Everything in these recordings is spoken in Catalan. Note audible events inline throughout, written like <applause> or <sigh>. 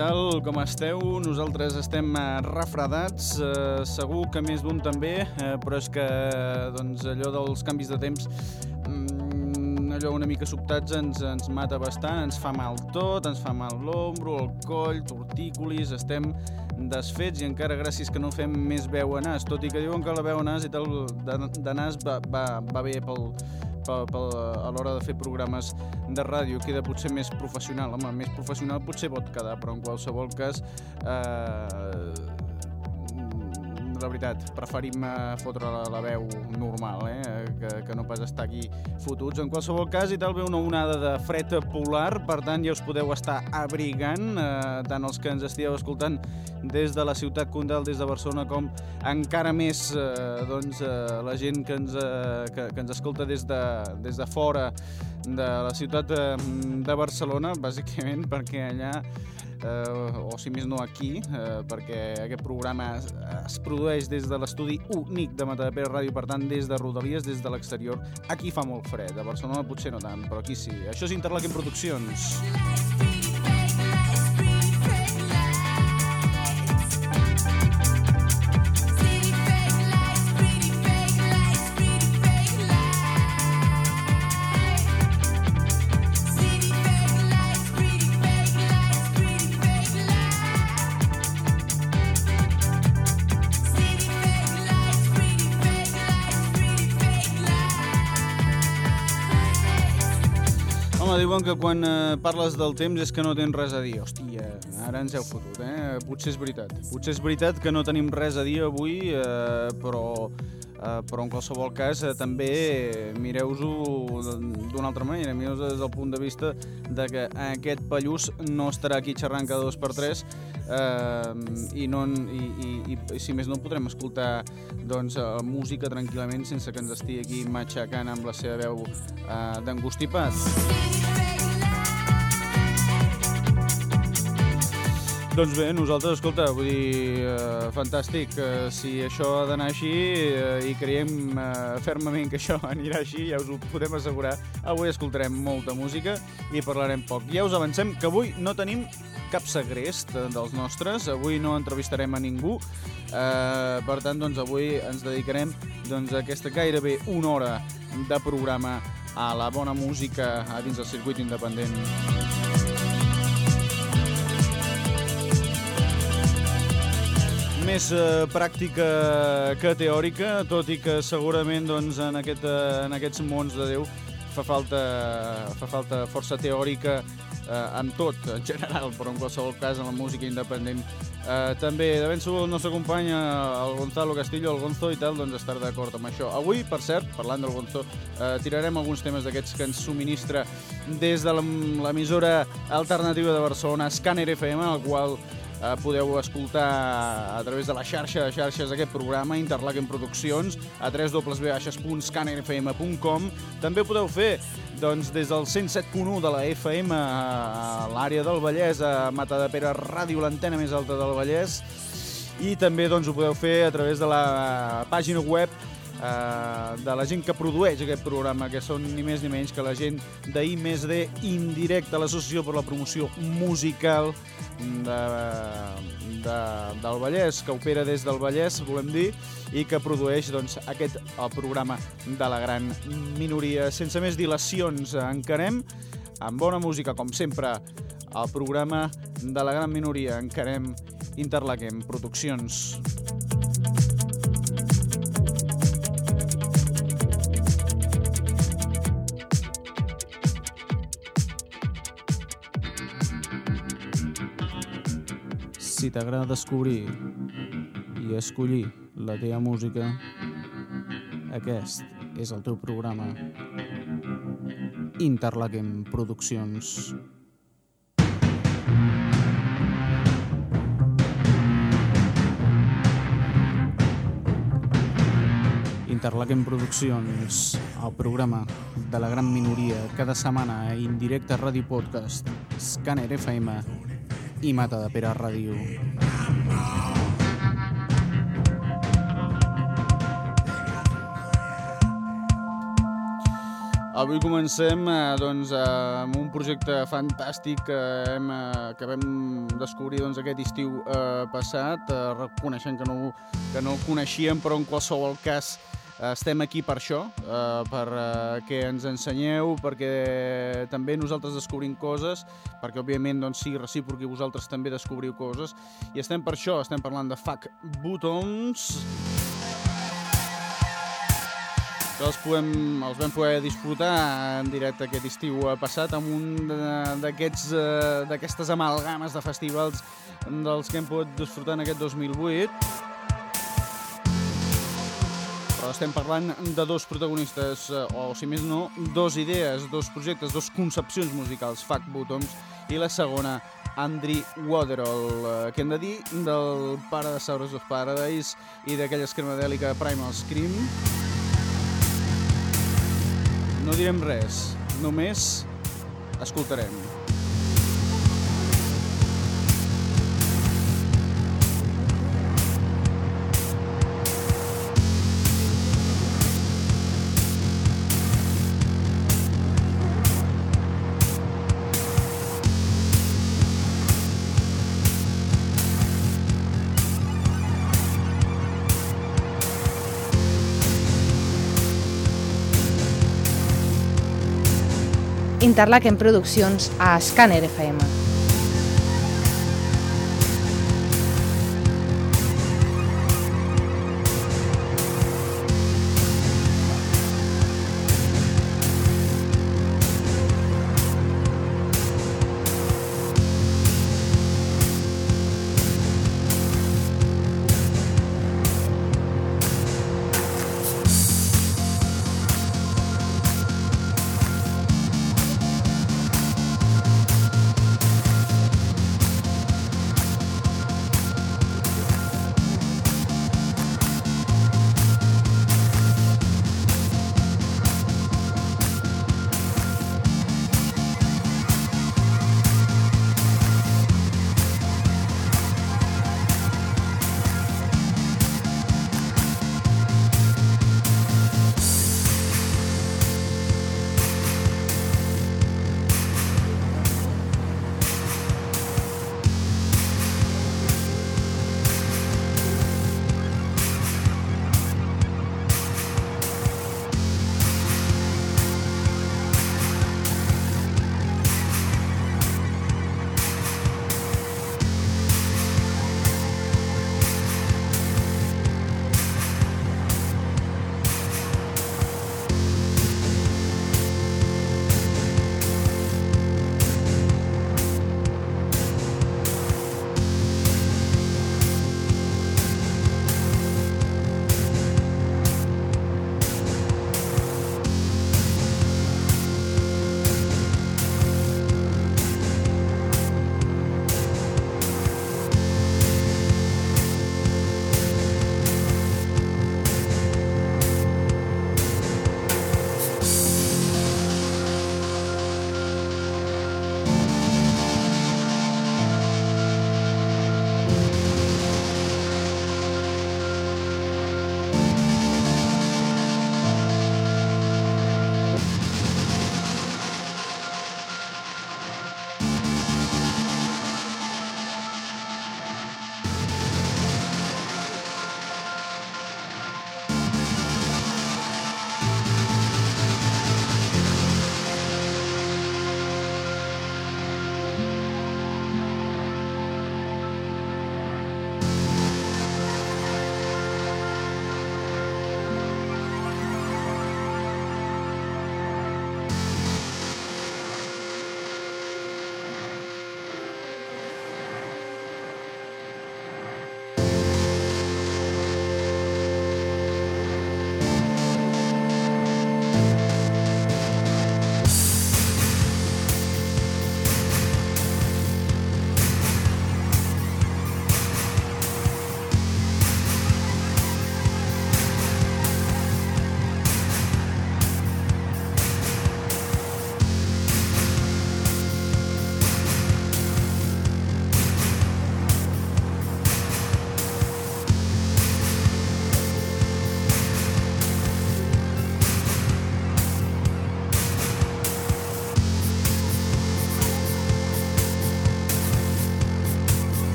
Tal? Com esteu? Nosaltres estem eh, refredats, eh, segur que més d'un també, eh, però és que doncs, allò dels canvis de temps mm, allò una mica sobtats ens, ens mata bastant, ens fa mal tot, ens fa mal l'ombro, el coll, tortícolis, estem desfets i encara gràcies que no fem més veu a nas, tot i que diuen que la veu a nas i tal de, de nas va, va, va bé pel, pel, pel, a l'hora de fer programes de ràdio queda potser més professional. Home, més professional potser pot quedar, però en qualsevol cas eh, la veritat, preferim eh, fotre la, la veu normal, eh? que, que no pas estar aquí fotuts. En qualsevol cas, i tal ve una onada de fred polar, per tant ja us podeu estar abrigant, eh, tant els que ens estigueu escoltant des de la ciutat Condal, des de Barcelona, com encara més eh, doncs, eh, la gent que ens, eh, que, que ens escolta des de, des de fora de la ciutat de, de Barcelona, bàsicament perquè allà eh, o si més no aquí, eh, perquè aquest programa es, es produeix des de l'estudi únic de Matadepera Ràdio, per tant, des de Rodalies, des de l'exterior. Aquí fa molt fred, a Barcelona potser no tant, però aquí sí. Això és Interlaken Produccions. Home, diuen que quan eh, parles del temps és que no tens res a dir. Hòstia, ara ens heu fotut, eh? Potser és veritat. Potser és veritat que no tenim res a dir avui, eh, però, eh, però en qualsevol cas eh, també mireu-ho d'una altra manera. Mireu-ho des del punt de vista de que aquest pallús no estarà aquí xerrant cada dos per tres eh, i, no, i, i, i, si més no podrem escoltar doncs, eh, música tranquil·lament sense que ens estigui aquí matxacant amb la seva veu eh, d'angustipat. Doncs bé, nosaltres, escolta, vull dir, eh, fantàstic, eh, si això ha d'anar així eh, i creiem eh, fermament que això <laughs> anirà així, ja us ho podem assegurar, avui escoltarem molta música i parlarem poc. Ja us avancem que avui no tenim cap segrest eh, dels nostres, avui no entrevistarem a ningú, eh, per tant, doncs avui ens dedicarem doncs, a aquesta gairebé una hora de programa a la bona música a dins del circuit independent. Més eh, pràctica que teòrica, tot i que segurament doncs, en, aquest, eh, en aquests mons de Déu fa falta, fa falta força teòrica eh, en tot, en general, però en qualsevol cas en la música independent. Eh, també, de ben segur, el nostre company, el Gonzalo Castillo, el Gonzo i tal, doncs estar d'acord amb això. Avui, per cert, parlant del Gonzo, eh, tirarem alguns temes d'aquests que ens subministra des de l'emissora alternativa de Barcelona, Scanner FM, el qual eh, podeu escoltar a través de la xarxa de xarxes aquest programa, Interlaken Produccions, a www.scannerfm.com. També podeu fer doncs, des del 107.1 de la FM a l'àrea del Vallès, a Matadepera Ràdio, l'antena més alta del Vallès, i també doncs, ho podeu fer a través de la pàgina web eh, de la gent que produeix aquest programa, que són ni més ni menys que la gent d'I més D indirecte, l'Associació per la Promoció Musical de, de, del Vallès, que opera des del Vallès, volem dir, i que produeix doncs, aquest el programa de la gran minoria. Sense més dilacions, encarem amb bona música, com sempre, el programa de la gran minoria. Encarem Interlaquem Produccions. Si t'agrada descobrir i escollir la teva música, aquest és el teu programa. Interlaquem Produccions. Interlaquem Produccions, el programa de la gran minoria, cada setmana Indirecte Ràdio Podcast, Scanner FM i Mata de Pere Ràdio. Avui comencem eh, doncs, amb un projecte fantàstic que, hem, eh, que vam descobrir doncs, aquest estiu eh, passat, eh, reconeixent que no, que no coneixíem, però en qualsevol cas estem aquí per això, eh, per eh, que ens ensenyeu, perquè també nosaltres descobrim coses, perquè òbviament doncs, sigui recíproc i vosaltres també descobriu coses, i estem per això, estem parlant de Fuck Buttons, que els, podem, els vam poder disfrutar en directe aquest estiu. Passat amb un d'aquestes d'aquestes amalgames de festivals dels que hem pogut disfrutar en aquest 2008 però estem parlant de dos protagonistes, o si més no, dos idees, dos projectes, dos concepcions musicals, Fuck Bottoms, i la segona, Andri Waterall, que hem de dir del pare de Saurus of Paradise i d'aquella escremadèlica Primal Scream. No direm res, només escoltarem. Interlaken Produccions a Scanner FM.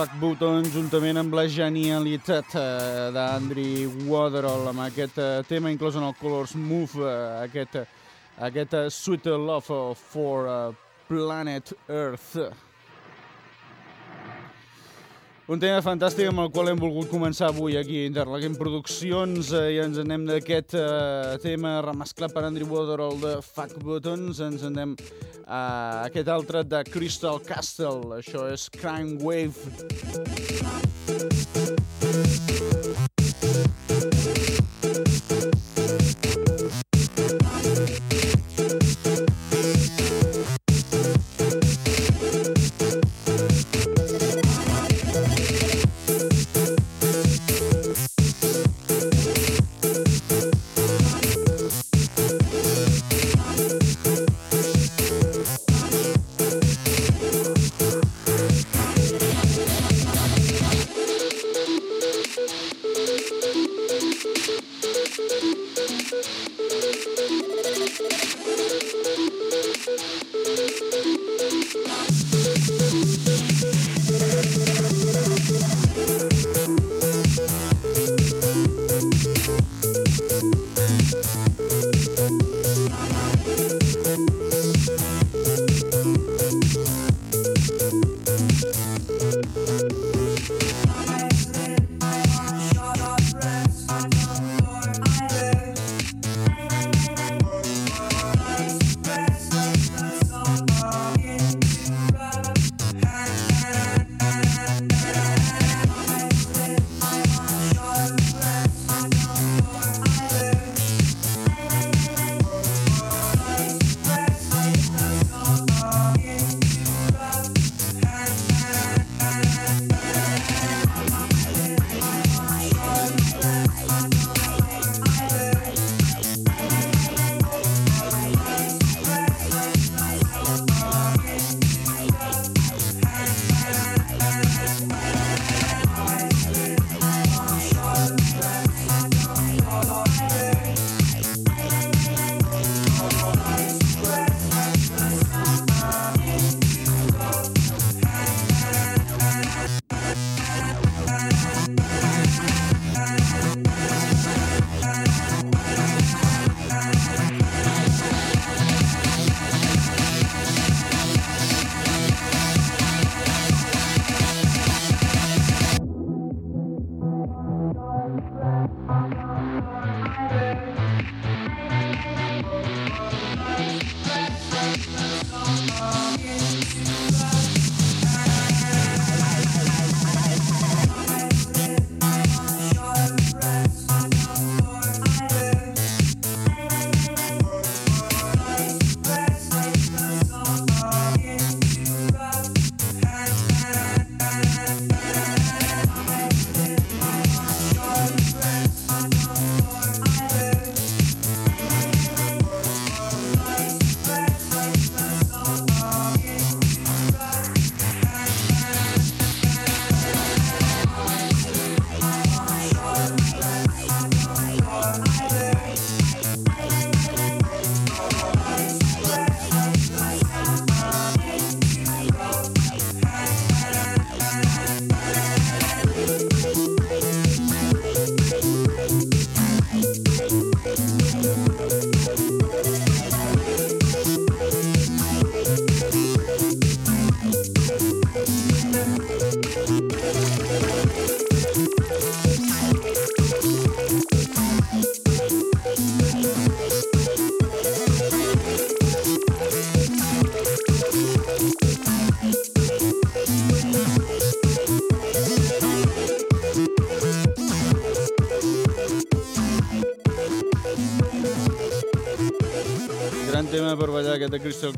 Fuck Button juntament amb la genialitat uh, d'Andri Waterall amb aquest uh, tema inclòs en el Colors Move, uh, aquest, aquest Sweet Love for Planet Earth. Un tema fantàstic amb el qual hem volgut començar avui aquí a Interlaken Produccions. Eh, i ens anem d'aquest eh, tema remesclat per Andrew Waterall de Fuck Buttons, ens anem a aquest altre de Crystal Castle, això és Crime Wave. aquest de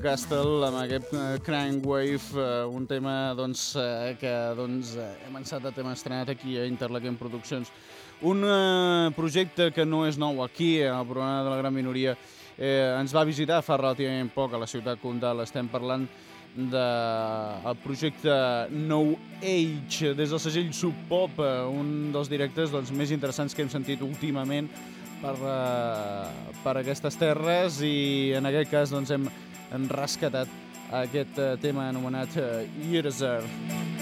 Castle amb aquest uh, Crank Wave, uh, un tema doncs, uh, que doncs, uh, hem ençat hem estrenat aquí a Interlaken Produccions. Un uh, projecte que no és nou aquí, al programa de la gran minoria, eh, ens va visitar fa relativament poc a la ciutat Condal. Estem parlant del de, projecte No Age des del segell Sub Pop, un dels directes doncs, més interessants que hem sentit últimament per, uh, per aquestes terres i en aquest cas doncs, hem, hem rescatat aquest uh, tema anomenat uh, Yearzer.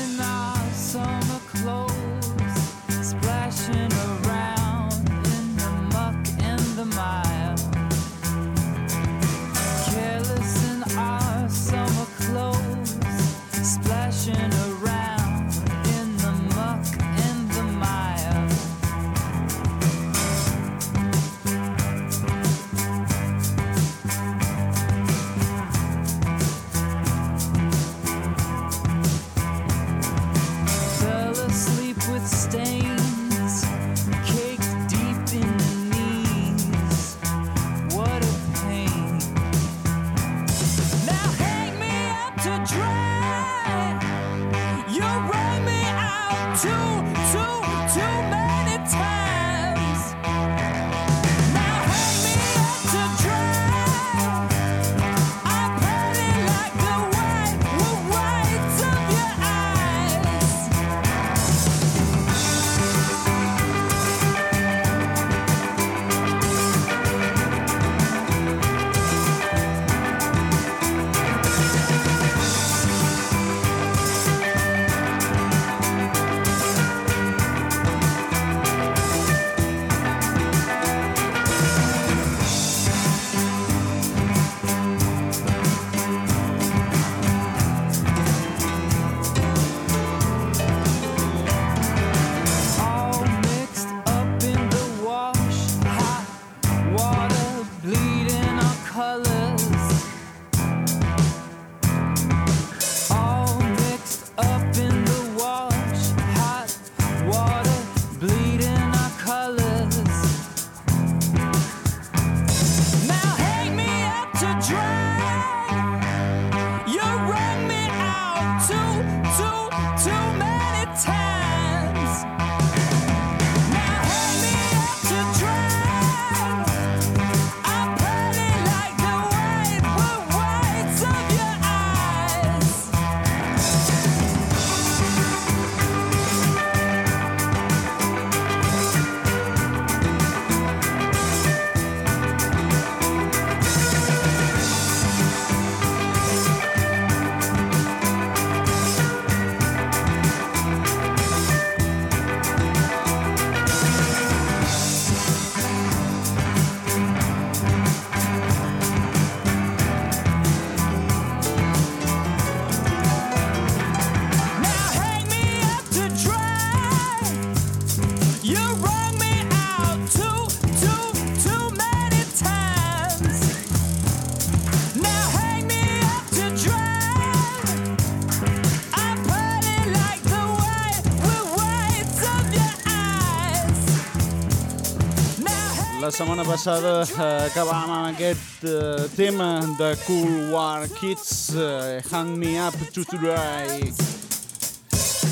Setmana passada eh, acabàvem amb aquest eh, tema de Cool War Kids, eh, Hang Me Up to Dry.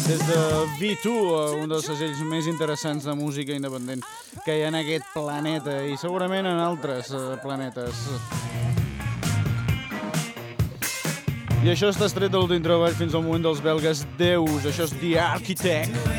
Des de V2, eh, un dels segells més interessants de música independent que hi ha en aquest planeta i segurament en altres eh, planetes. I això està estret de l'últim treball fins al moment dels belgues Deus. Això és The Architect.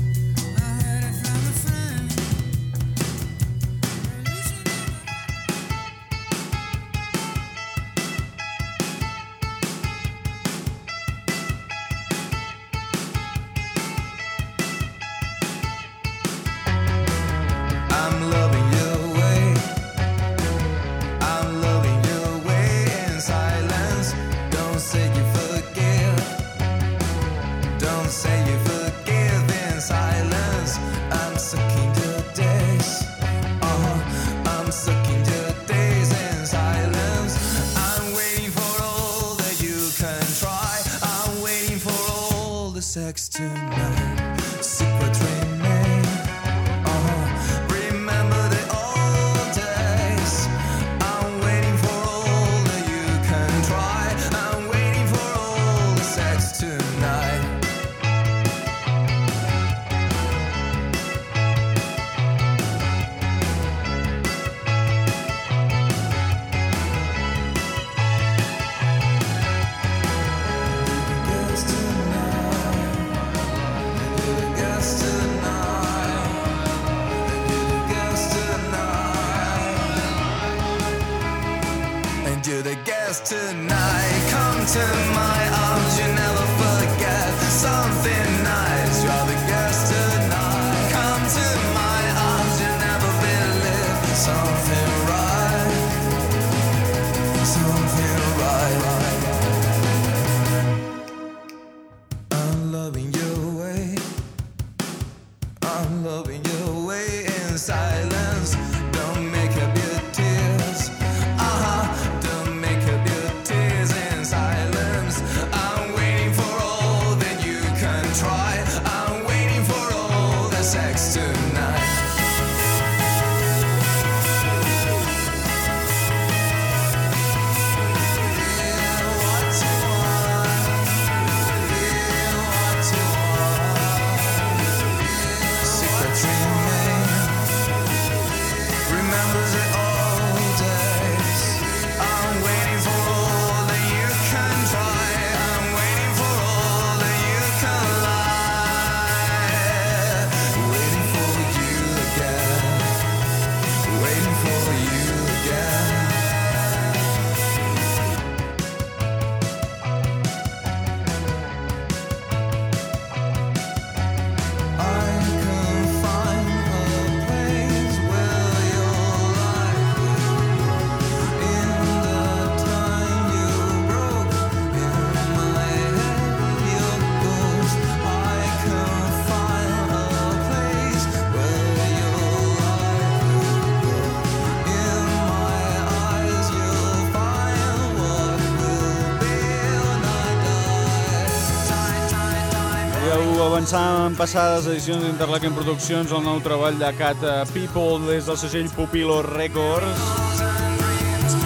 Avançàvem en passades edicions d'Interlaken Produccions, el nou treball de Cat People des del segell Pupilo Records.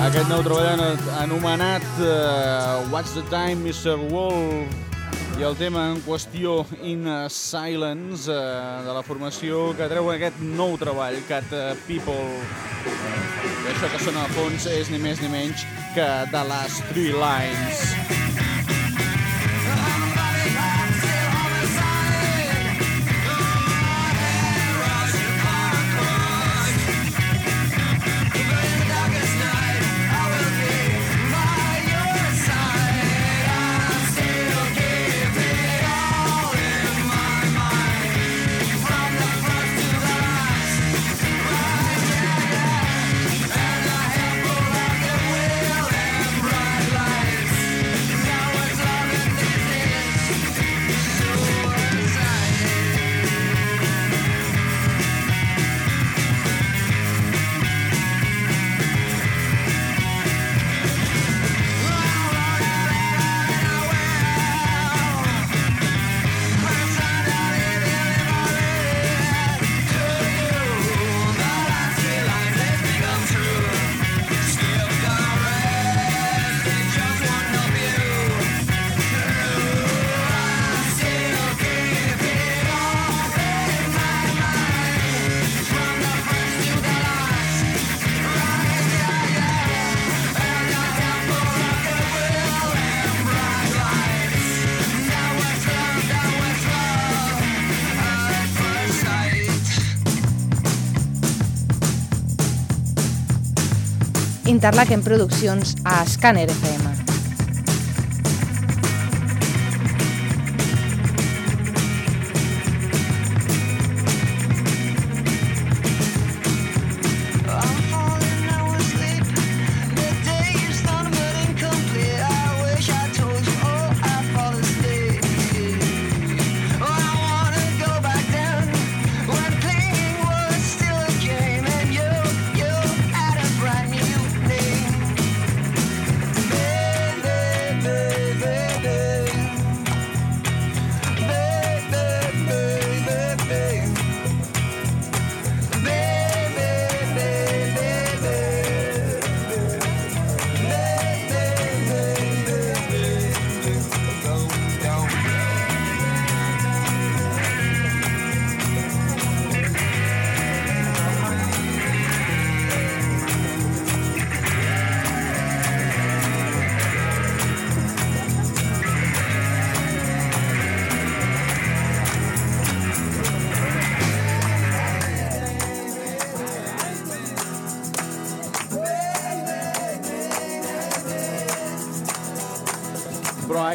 Aquest nou treball anomenat uh, What's the Time, Mr. Wolf i el tema en qüestió In Silence uh, de la formació que treu aquest nou treball, Cat People. I això que sona a fons és ni més ni menys que The Last Three Lines. Interlaken Produccions a Scanner FM.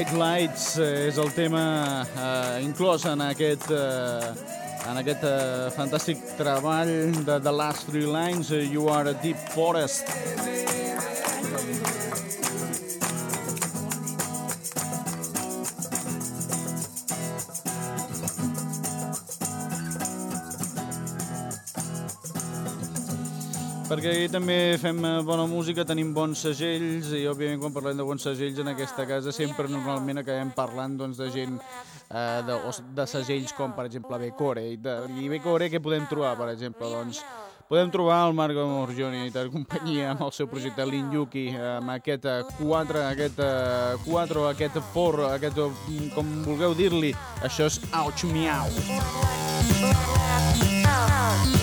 Bright Lights eh, és el tema eh, inclòs en aquest, eh, en aquest eh, fantàstic treball de The Last Three Lines, eh, You Are a Deep Forest. Perquè aquí també fem eh, bona música, tenim bons segells i òbviament quan parlem de bons segells en aquesta casa sempre normalment acabem parlant doncs, de gent eh, de, de segells com per exemple Becore. I, de, i Becore què podem trobar per exemple? Doncs podem trobar el Marco Morgioni i companyia amb el seu projecte Yuki amb aquest 4, aquest 4, aquest 4, aquest, com vulgueu dir-li, això és Ouch Miau. Si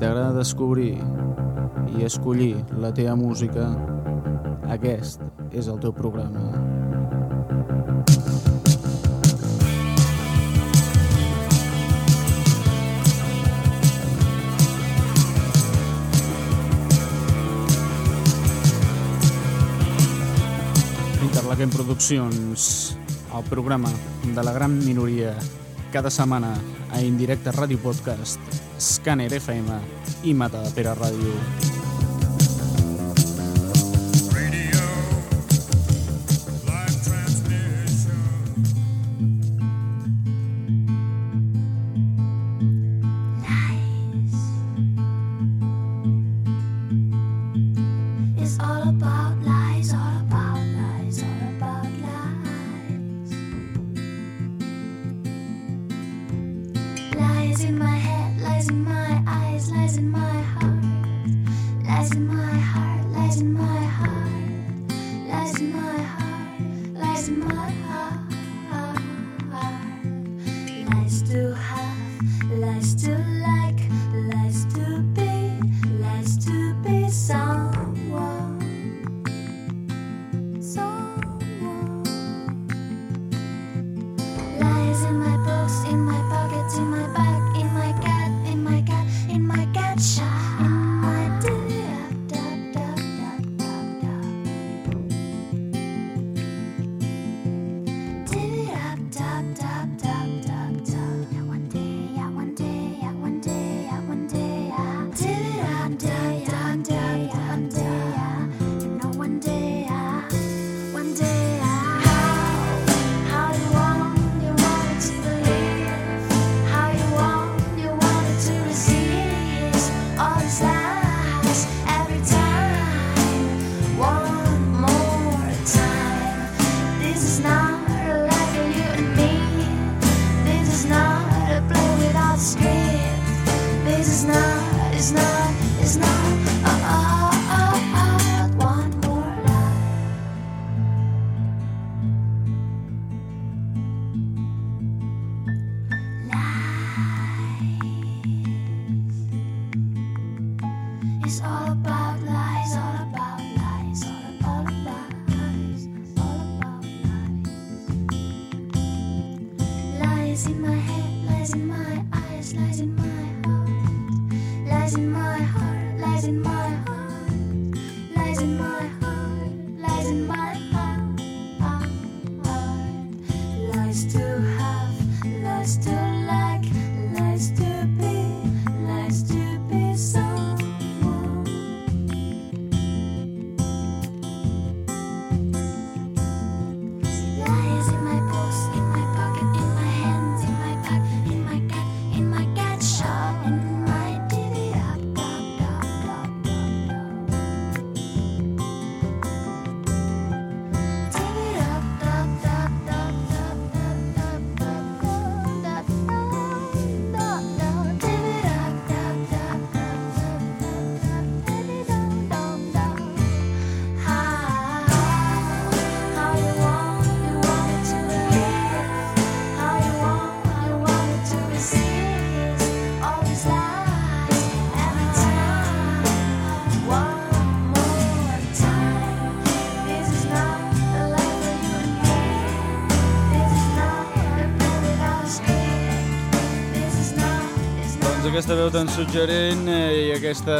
t'agrada descobrir i escollir la teva música, aquest és el teu programa. Interlaquem Produccions, el programa de la gran minoria, cada setmana a Indirecte Ràdio Podcast, Scanner FM i Mata de Pere Ràdio. it's not aquesta veu tan suggerent eh, i aquesta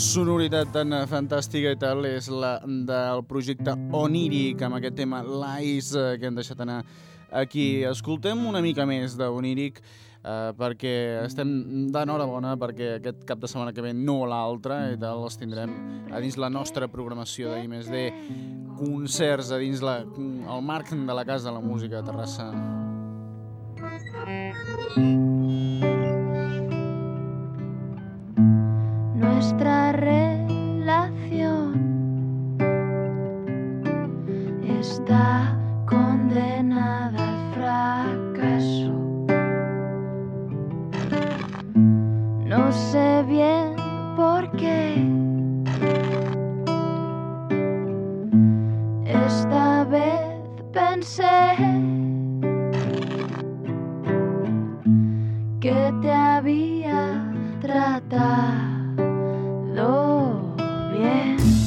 sonoritat tan fantàstica i tal és la del projecte Oníric amb aquest tema Lies eh, que hem deixat anar aquí. Escoltem una mica més d'Oníric eh, perquè estem d'enhorabona perquè aquest cap de setmana que ve no l'altre i tal els tindrem a dins la nostra programació d'IMSD concerts a dins la, el marc de la Casa de la Música a Terrassa. Nuestra relación está condenada al fracaso. No sé bien por qué. Esta vez pensé que te había tratado lo bien.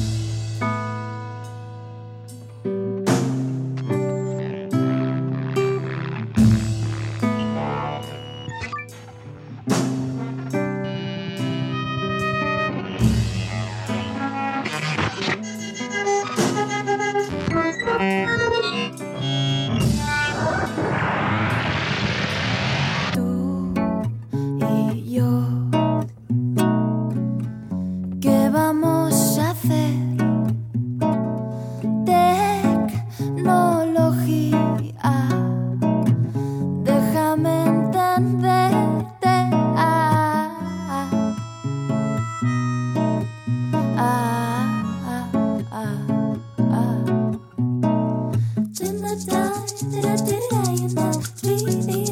That I did, I da da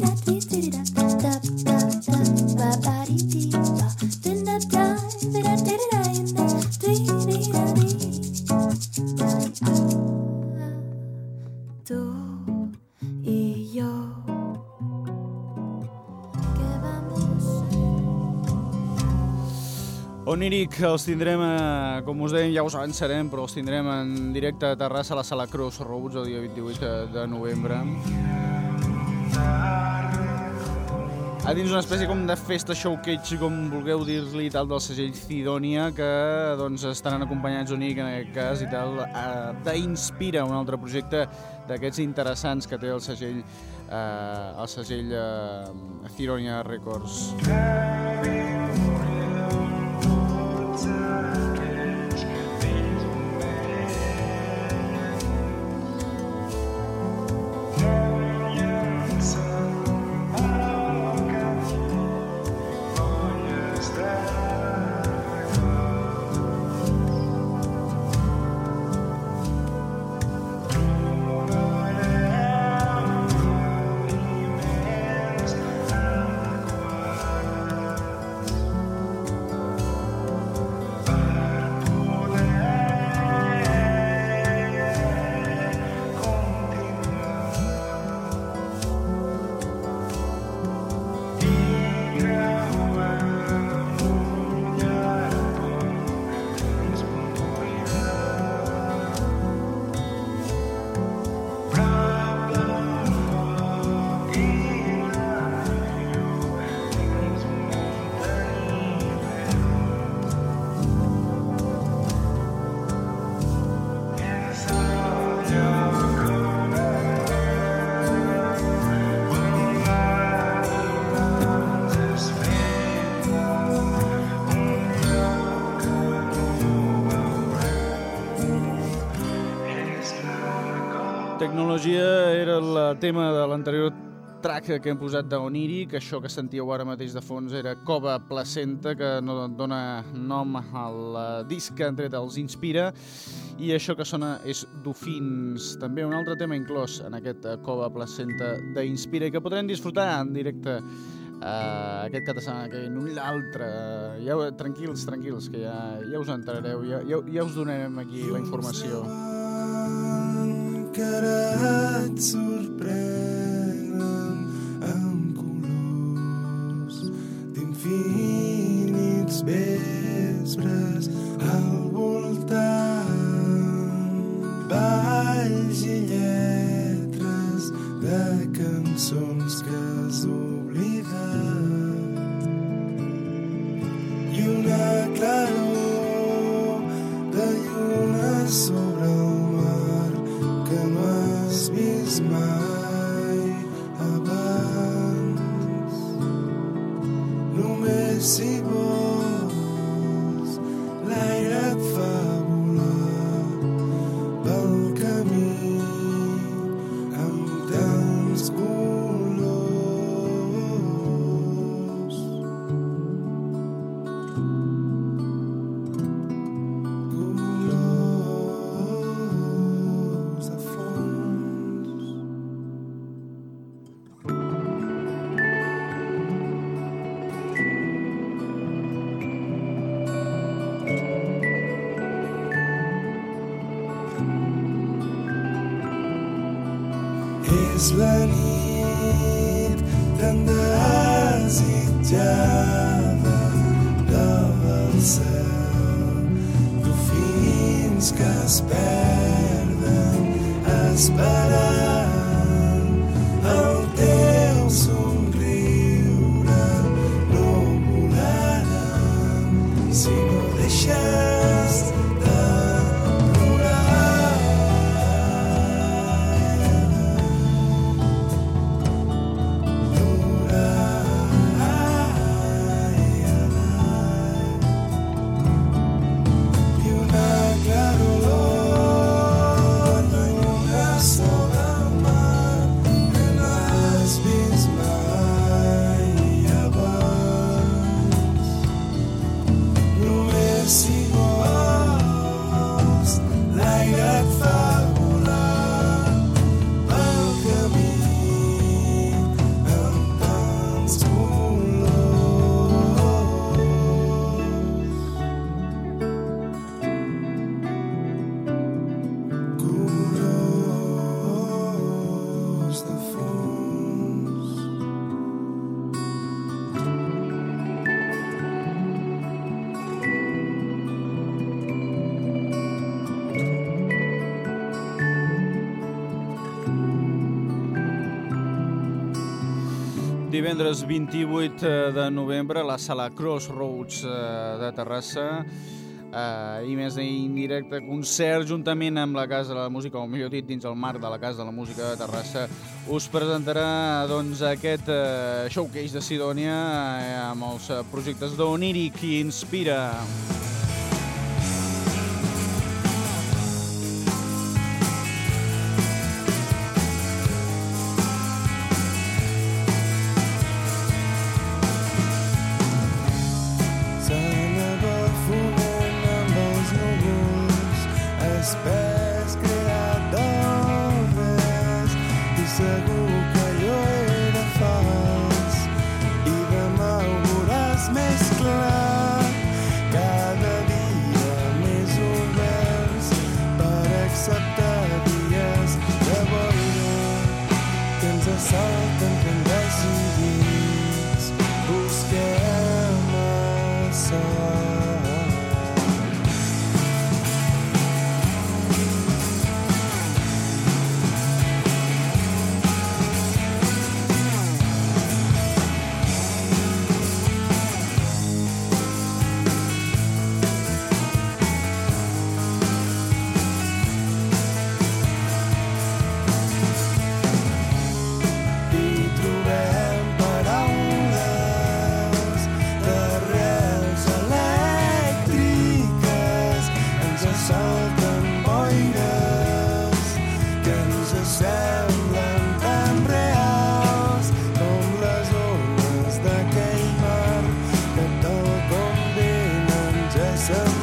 Oníric els tindrem, eh, com us dèiem, ja us avançarem, però els tindrem en directe a Terrassa a la Sala Crossroads el dia 28 de novembre. A dins una espècie com de festa showcase, com vulgueu dir-li, tal, del segell Cidònia, que doncs, estaran acompanyats Oníric en aquest cas i tal, eh, d'Inspira, un altre projecte d'aquests interessants que té el segell, eh, el segell eh, Cidònia Records. Tecnologia era el tema de l'anterior track que hem posat d'Oniri, que això que sentíeu ara mateix de fons era Cova Placenta, que no dona nom al eh, disc que han tret els Inspira, i això que sona és Dofins, també un altre tema inclòs en aquest eh, Cova Placenta d'Inspira, i que podrem disfrutar en directe uh, aquest cap de setmana que un l'altre. Ja, tranquils, tranquils, que ja, ja us entrareu, ja, ja, ja us donarem aquí la informació. Que ara et sorprenen amb colors d'infinits vespres al voltant. Balls i lletres de cançons que has oblidat és la Divendres 28 de novembre a la sala Crossroads eh, de Terrassa eh, i més indirecte concert juntament amb la Casa de la Música, o millor dit, dins el marc de la Casa de la Música de Terrassa, us presentarà doncs, aquest eh, showcase de Sidònia eh, amb els eh, projectes d'Onirik i Inspira. Se So.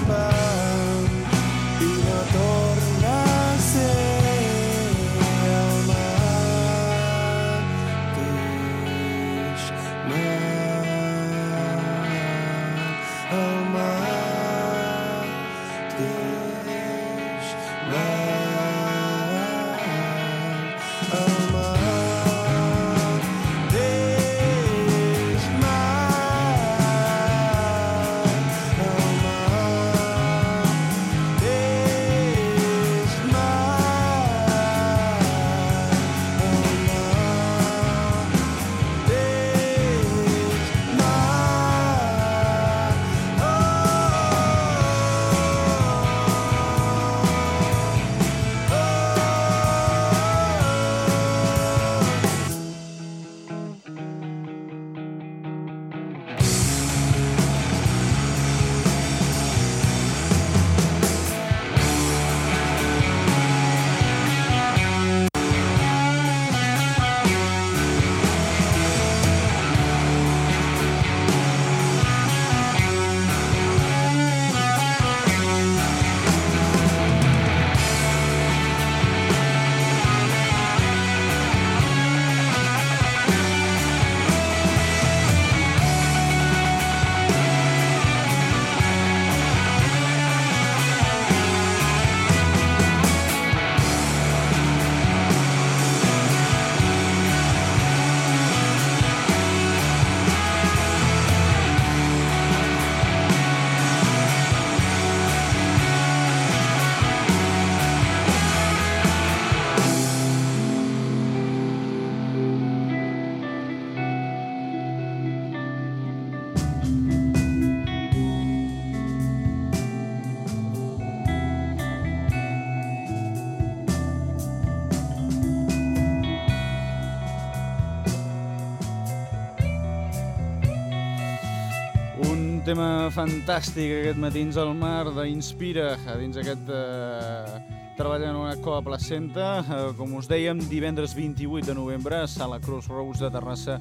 Tema fantàstic aquest matins al mar d'Inspira dins aquest eh, treball en una coa placenta. Eh, com us dèiem, divendres 28 de novembre, Sala Crossroads de Terrassa,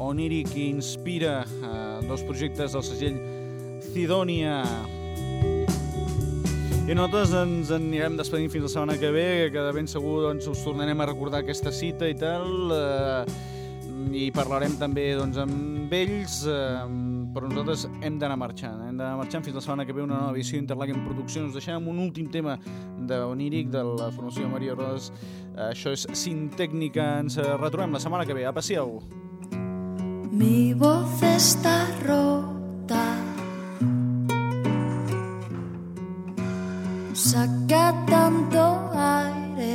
Oníric Inspira, eh, dos projectes del segell Cidònia. I nosaltres ens anirem despedint fins la setmana que ve, que de ben segur doncs, us tornarem a recordar aquesta cita i tal, eh, i parlarem també doncs, amb ells, eh, però nosaltres hem d'anar marxant, hem d'anar marxant fins la setmana que ve una nova edició d'Interlaken Produccions. Deixem un últim tema d'Oníric, de la formació Maria Rodes. Eh, això és Sin Tècnica. Ens retrobem la setmana que ve. Apassiau! Mi voz está rota. Saca tanto aire.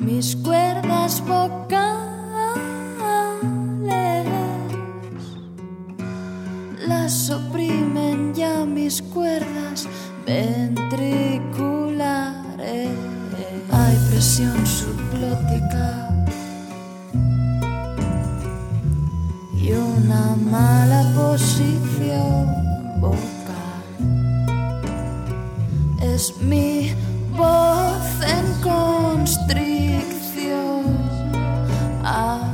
Mis cuerdas vocales cuerdas ventriculares. Hay presión subglótica. y una mala posición vocal. Es mi voz en constricción. Ah.